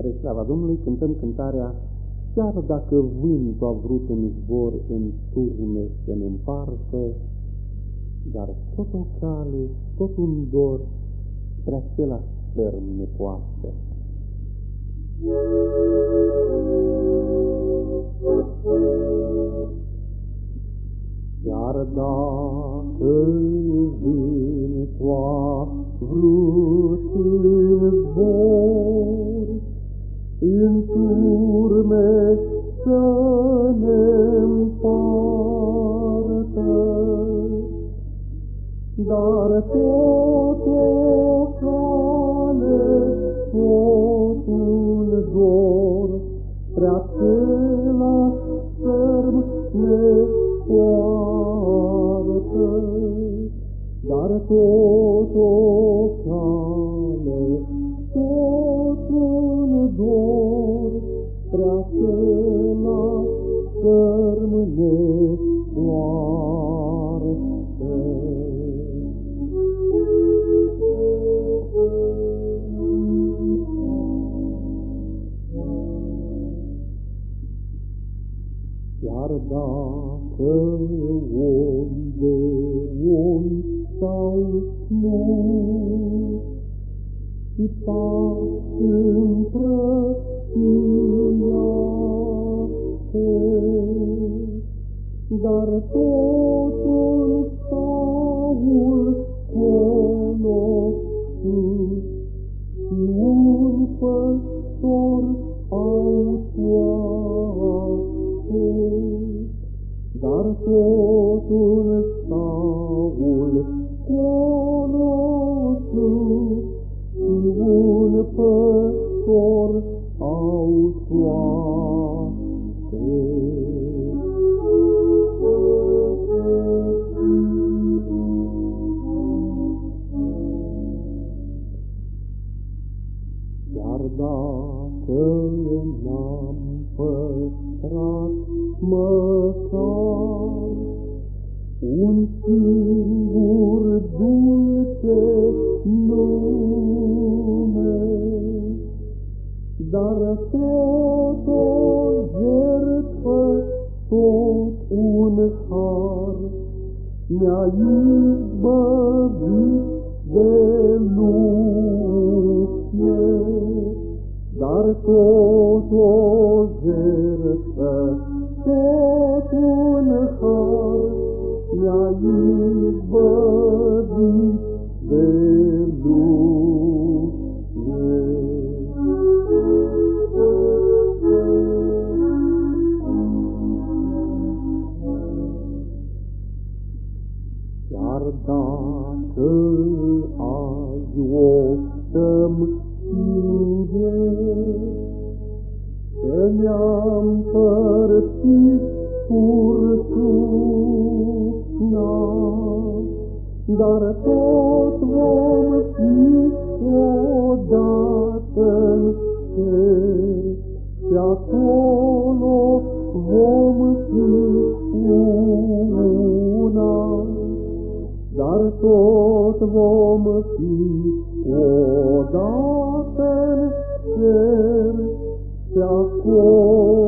Spre slava Domnului cântăm cântarea Chiar dacă vântul a vrut în zbor în turme să ne împartă, dar tot o cale, tot un dor spre același stărm ne poartă. Chiar dacă vântul a vrut în zbor, în turme să ne împartă. Dar tot o cale, tot un dor, spre același sărm ne poartă. Dar tot o Iar dacă oi de oi sau mult, și pas împrăștiate, dar totul au toate. Iar dacă n-am păstrat măcar un singur tot o jertfă, tot un har, mi-a izbăvit de lume, dar tot o jertfă, Chiar dacă azi o să-mi stinge, Că ne-am părțit furtuna, Dar tot vom fi odată în cer, Și acolo vom dar tot vom fi odată în cer și acolo.